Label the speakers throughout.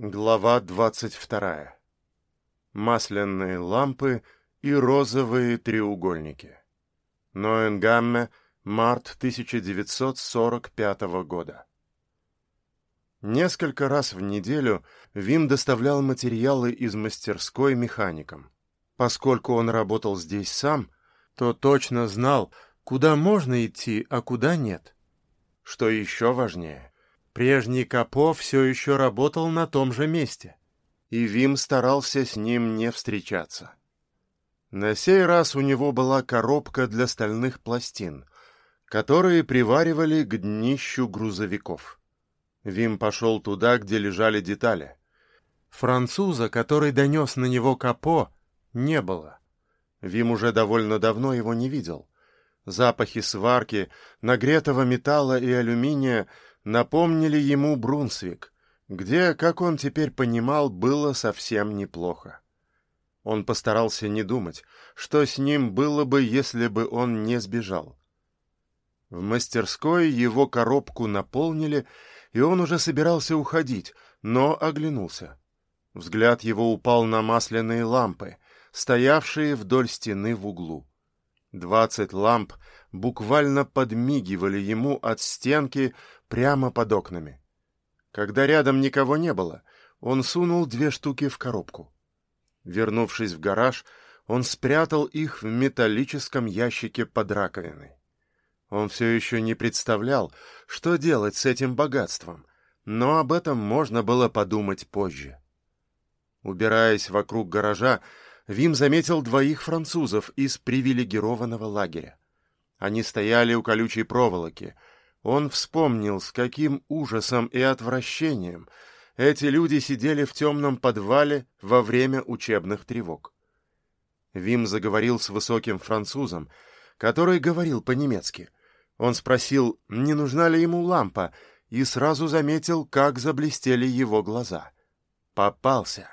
Speaker 1: Глава двадцать вторая. Масляные лампы и розовые треугольники. Ноенгамме, март 1945 года. Несколько раз в неделю Вим доставлял материалы из мастерской механикам. Поскольку он работал здесь сам, то точно знал, куда можно идти, а куда нет. Что еще важнее, Прежний Капо все еще работал на том же месте, и Вим старался с ним не встречаться. На сей раз у него была коробка для стальных пластин, которые приваривали к днищу грузовиков. Вим пошел туда, где лежали детали. Француза, который донес на него Капо, не было. Вим уже довольно давно его не видел. Запахи сварки, нагретого металла и алюминия — напомнили ему Брунсвик, где, как он теперь понимал, было совсем неплохо. Он постарался не думать, что с ним было бы, если бы он не сбежал. В мастерской его коробку наполнили, и он уже собирался уходить, но оглянулся. Взгляд его упал на масляные лампы, стоявшие вдоль стены в углу. Двадцать ламп буквально подмигивали ему от стенки прямо под окнами. Когда рядом никого не было, он сунул две штуки в коробку. Вернувшись в гараж, он спрятал их в металлическом ящике под раковиной. Он все еще не представлял, что делать с этим богатством, но об этом можно было подумать позже. Убираясь вокруг гаража, Вим заметил двоих французов из привилегированного лагеря. Они стояли у колючей проволоки. Он вспомнил, с каким ужасом и отвращением эти люди сидели в темном подвале во время учебных тревог. Вим заговорил с высоким французом, который говорил по-немецки. Он спросил, не нужна ли ему лампа, и сразу заметил, как заблестели его глаза. Попался.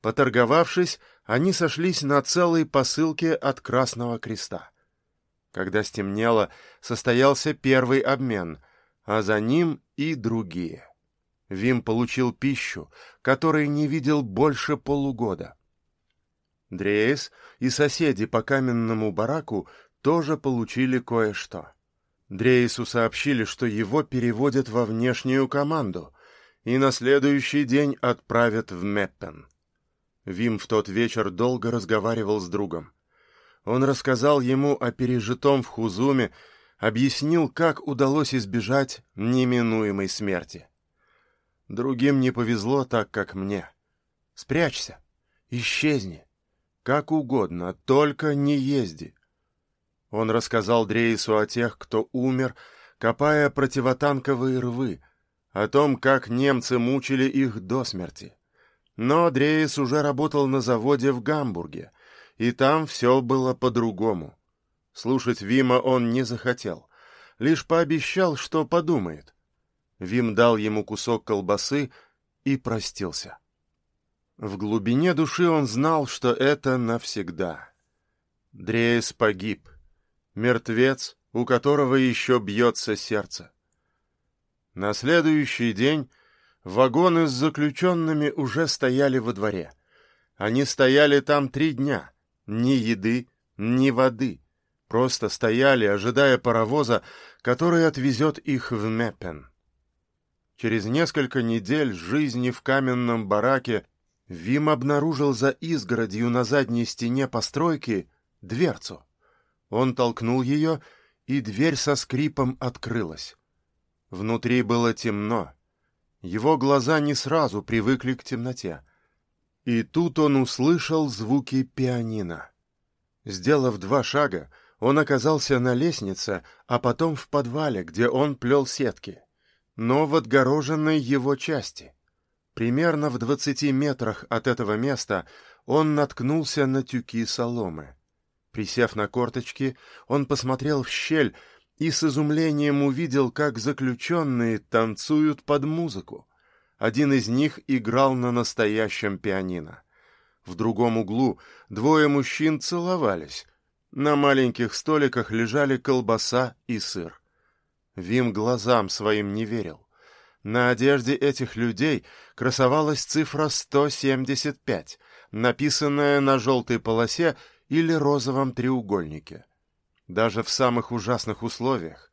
Speaker 1: Поторговавшись, они сошлись на целой посылке от Красного Креста. Когда стемнело, состоялся первый обмен, а за ним и другие. Вим получил пищу, которой не видел больше полугода. Дреес и соседи по каменному бараку тоже получили кое-что. Дреису сообщили, что его переводят во внешнюю команду и на следующий день отправят в Меппен. Вим в тот вечер долго разговаривал с другом. Он рассказал ему о пережитом в Хузуме, объяснил, как удалось избежать неминуемой смерти. Другим не повезло так, как мне. Спрячься, исчезни, как угодно, только не езди. Он рассказал Дрейсу о тех, кто умер, копая противотанковые рвы, о том, как немцы мучили их до смерти. Но Дрейс уже работал на заводе в Гамбурге — и там все было по-другому. Слушать Вима он не захотел, лишь пообещал, что подумает. Вим дал ему кусок колбасы и простился. В глубине души он знал, что это навсегда. Дреес погиб, мертвец, у которого еще бьется сердце. На следующий день вагоны с заключенными уже стояли во дворе. Они стояли там три дня, ни еды, ни воды. Просто стояли, ожидая паровоза, который отвезет их в Меппен. Через несколько недель жизни в каменном бараке Вим обнаружил за изгородью на задней стене постройки дверцу. Он толкнул ее, и дверь со скрипом открылась. Внутри было темно. Его глаза не сразу привыкли к темноте. И тут он услышал звуки пианино. Сделав два шага, он оказался на лестнице, а потом в подвале, где он плел сетки, но в отгороженной его части. Примерно в двадцати метрах от этого места он наткнулся на тюки соломы. Присев на корточки, он посмотрел в щель и с изумлением увидел, как заключенные танцуют под музыку. Один из них играл на настоящем пианино. В другом углу двое мужчин целовались. На маленьких столиках лежали колбаса и сыр. Вим глазам своим не верил. На одежде этих людей красовалась цифра 175, написанная на желтой полосе или розовом треугольнике. Даже в самых ужасных условиях,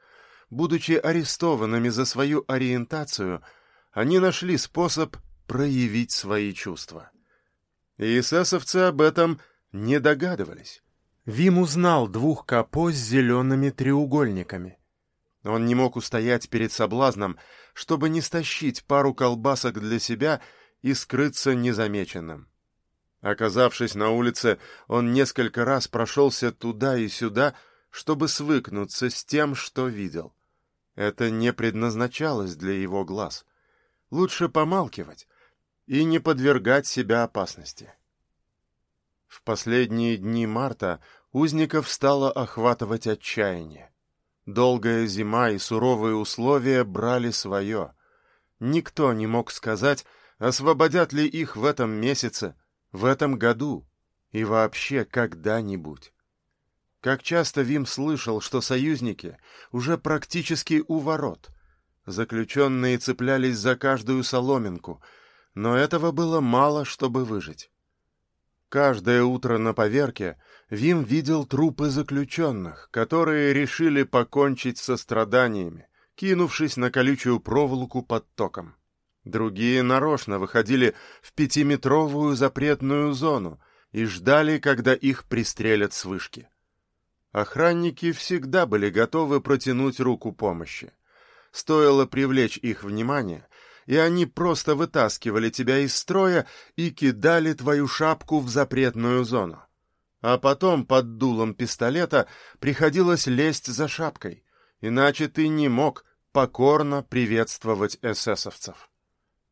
Speaker 1: будучи арестованными за свою ориентацию, они нашли способ проявить свои чувства. И эсэсовцы об этом не догадывались. Вим узнал двух капо с зелеными треугольниками. Он не мог устоять перед соблазном, чтобы не стащить пару колбасок для себя и скрыться незамеченным. Оказавшись на улице, он несколько раз прошелся туда и сюда, чтобы свыкнуться с тем, что видел. Это не предназначалось для его глаз. Лучше помалкивать и не подвергать себя опасности. В последние дни марта узников стало охватывать отчаяние. Долгая зима и суровые условия брали свое. Никто не мог сказать, освободят ли их в этом месяце, в этом году и вообще когда-нибудь. Как часто Вим слышал, что союзники уже практически у ворот. Заключенные цеплялись за каждую соломинку, но этого было мало, чтобы выжить. Каждое утро на поверке Вим видел трупы заключенных, которые решили покончить со страданиями, кинувшись на колючую проволоку под током. Другие нарочно выходили в пятиметровую запретную зону и ждали, когда их пристрелят с вышки. Охранники всегда были готовы протянуть руку помощи. Стоило привлечь их внимание, и они просто вытаскивали тебя из строя и кидали твою шапку в запретную зону. А потом под дулом пистолета приходилось лезть за шапкой, иначе ты не мог покорно приветствовать эсэсовцев.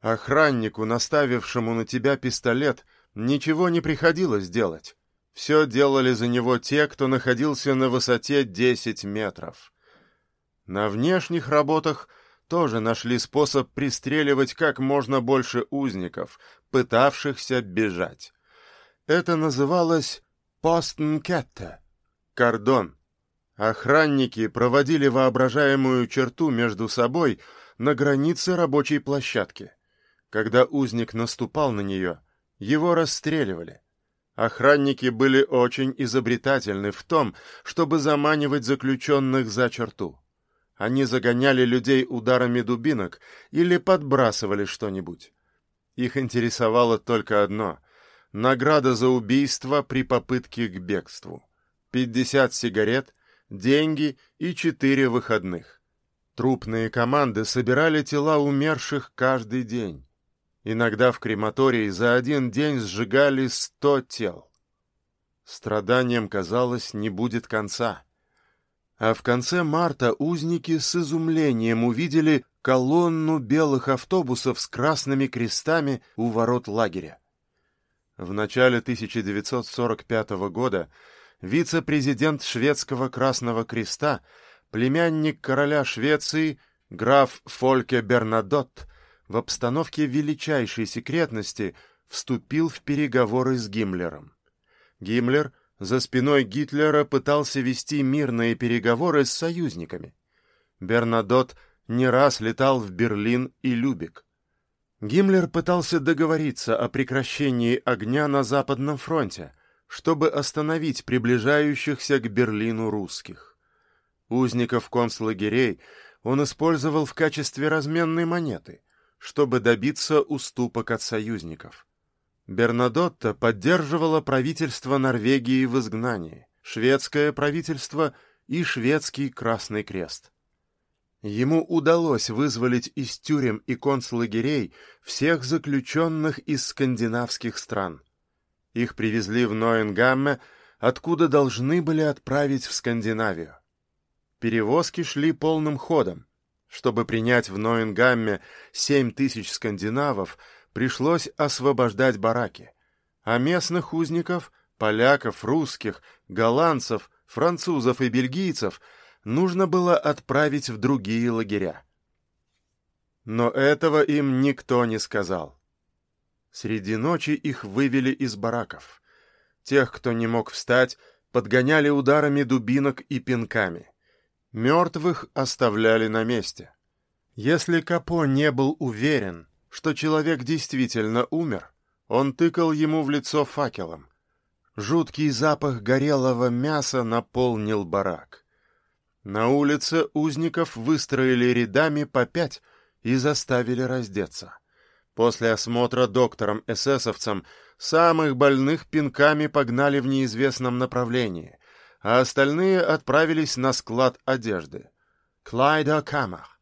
Speaker 1: Охраннику, наставившему на тебя пистолет, ничего не приходилось делать. Все делали за него те, кто находился на высоте 10 метров. На внешних работах тоже нашли способ пристреливать как можно больше узников, пытавшихся бежать. Это называлось «постнкетте» — кордон. Охранники проводили воображаемую черту между собой на границе рабочей площадки. Когда узник наступал на нее, его расстреливали. Охранники были очень изобретательны в том, чтобы заманивать заключенных за черту. Они загоняли людей ударами дубинок или подбрасывали что-нибудь. Их интересовало только одно — награда за убийство при попытке к бегству. Пятьдесят сигарет, деньги и четыре выходных. Трупные команды собирали тела умерших каждый день. Иногда в крематории за один день сжигали сто тел. Страданием, казалось, не будет конца. А в конце марта узники с изумлением увидели колонну белых автобусов с красными крестами у ворот лагеря. В начале 1945 года вице-президент шведского Красного Креста, племянник короля Швеции, граф Фольке Бернадотт, в обстановке величайшей секретности вступил в переговоры с Гиммлером. Гиммлер — за спиной Гитлера пытался вести мирные переговоры с союзниками. Бернадот не раз летал в Берлин и Любек. Гиммлер пытался договориться о прекращении огня на Западном фронте, чтобы остановить приближающихся к Берлину русских. Узников концлагерей он использовал в качестве разменной монеты, чтобы добиться уступок от союзников. Бернадотта поддерживала правительство Норвегии в изгнании, шведское правительство и шведский Красный Крест. Ему удалось вызволить из тюрем и концлагерей всех заключенных из скандинавских стран. Их привезли в Ноенгамме, откуда должны были отправить в Скандинавию. Перевозки шли полным ходом. Чтобы принять в Ноенгамме семь тысяч скандинавов, пришлось освобождать бараки, а местных узников, поляков, русских, голландцев, французов и бельгийцев нужно было отправить в другие лагеря. Но этого им никто не сказал. Среди ночи их вывели из бараков. Тех, кто не мог встать, подгоняли ударами дубинок и пинками. Мертвых оставляли на месте. Если Капо не был уверен, что человек действительно умер, он тыкал ему в лицо факелом. Жуткий запах горелого мяса наполнил барак. На улице узников выстроили рядами по пять и заставили раздеться. После осмотра доктором-эсэсовцем самых больных пинками погнали в неизвестном направлении, а остальные отправились на склад одежды. Клайда Камах.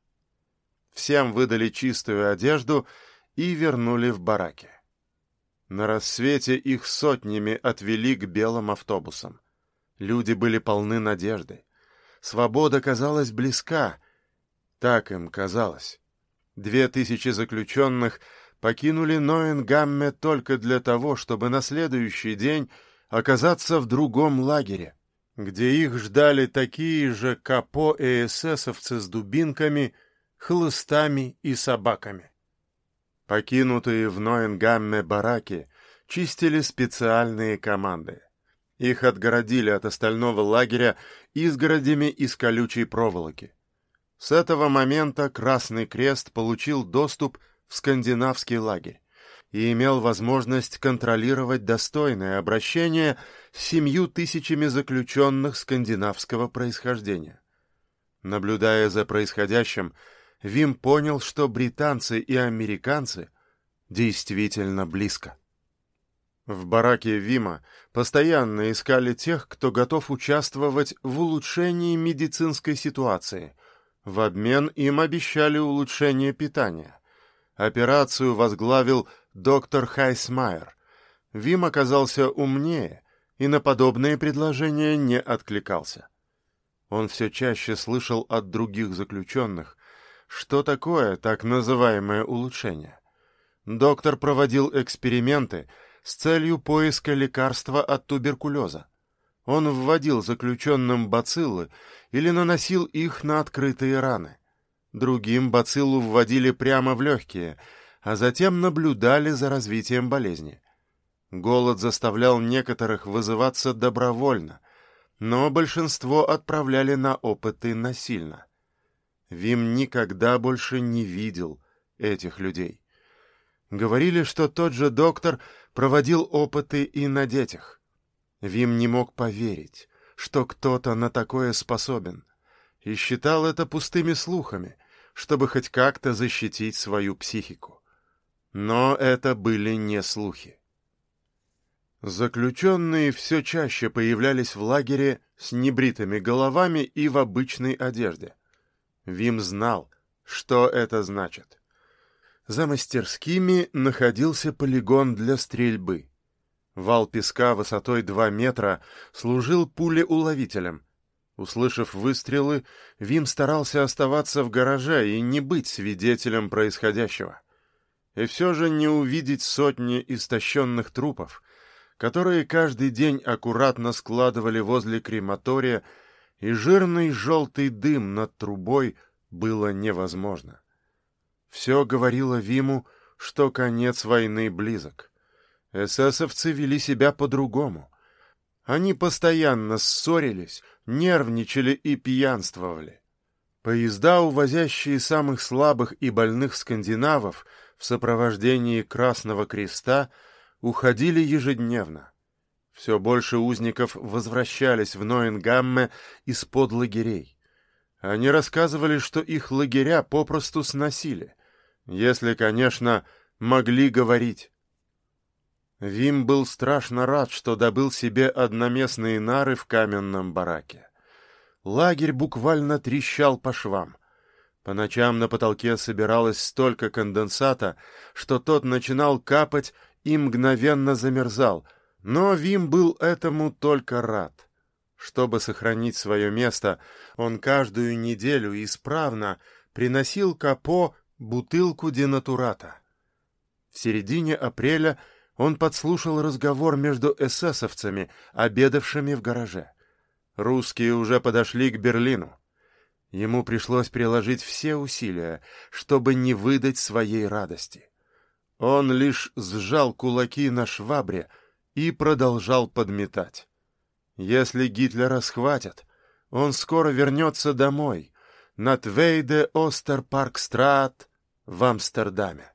Speaker 1: Всем выдали чистую одежду и вернули в бараки. На рассвете их сотнями отвели к белым автобусам. Люди были полны надежды. Свобода казалась близка. Так им казалось. Две тысячи заключенных покинули Ноенгамме только для того, чтобы на следующий день оказаться в другом лагере, где их ждали такие же капо и эсэсовцы с дубинками — хлыстами и собаками. Покинутые в Ноенгамме бараки чистили специальные команды. Их отгородили от остального лагеря изгородями из колючей проволоки. С этого момента Красный Крест получил доступ в скандинавский лагерь и имел возможность контролировать достойное обращение с семью тысячами заключенных скандинавского происхождения. Наблюдая за происходящим, Вим понял, что британцы и американцы действительно близко. В бараке Вима постоянно искали тех, кто готов участвовать в улучшении медицинской ситуации. В обмен им обещали улучшение питания. Операцию возглавил доктор Хайсмайер. Вим оказался умнее и на подобные предложения не откликался. Он все чаще слышал от других заключенных, что такое так называемое улучшение? Доктор проводил эксперименты с целью поиска лекарства от туберкулеза. Он вводил заключенным бациллы или наносил их на открытые раны. Другим бациллу вводили прямо в легкие, а затем наблюдали за развитием болезни. Голод заставлял некоторых вызываться добровольно, но большинство отправляли на опыты насильно. Вим никогда больше не видел этих людей. Говорили, что тот же доктор проводил опыты и на детях. Вим не мог поверить, что кто-то на такое способен, и считал это пустыми слухами, чтобы хоть как-то защитить свою психику. Но это были не слухи. Заключенные все чаще появлялись в лагере с небритыми головами и в обычной одежде — Вим знал, что это значит. За мастерскими находился полигон для стрельбы. Вал песка высотой два метра служил пулеуловителем. Услышав выстрелы, Вим старался оставаться в гараже и не быть свидетелем происходящего. И все же не увидеть сотни истощенных трупов, которые каждый день аккуратно складывали возле крематория и жирный желтый дым над трубой было невозможно. Все говорило Виму, что конец войны близок. Эсэсовцы вели себя по-другому. Они постоянно ссорились, нервничали и пьянствовали. Поезда, увозящие самых слабых и больных скандинавов в сопровождении Красного Креста, уходили ежедневно. Все больше узников возвращались в Ноенгамме из-под лагерей. Они рассказывали, что их лагеря попросту сносили, если, конечно, могли говорить. Вим был страшно рад, что добыл себе одноместные нары в каменном бараке. Лагерь буквально трещал по швам. По ночам на потолке собиралось столько конденсата, что тот начинал капать и мгновенно замерзал — но Вим был этому только рад. Чтобы сохранить свое место, он каждую неделю исправно приносил Капо бутылку денатурата. В середине апреля он подслушал разговор между эсэсовцами, обедавшими в гараже. Русские уже подошли к Берлину. Ему пришлось приложить все усилия, чтобы не выдать своей радости. Он лишь сжал кулаки на швабре, и продолжал подметать. Если Гитлера схватят, он скоро вернется домой, на Твейде Остерпаркстрат в Амстердаме.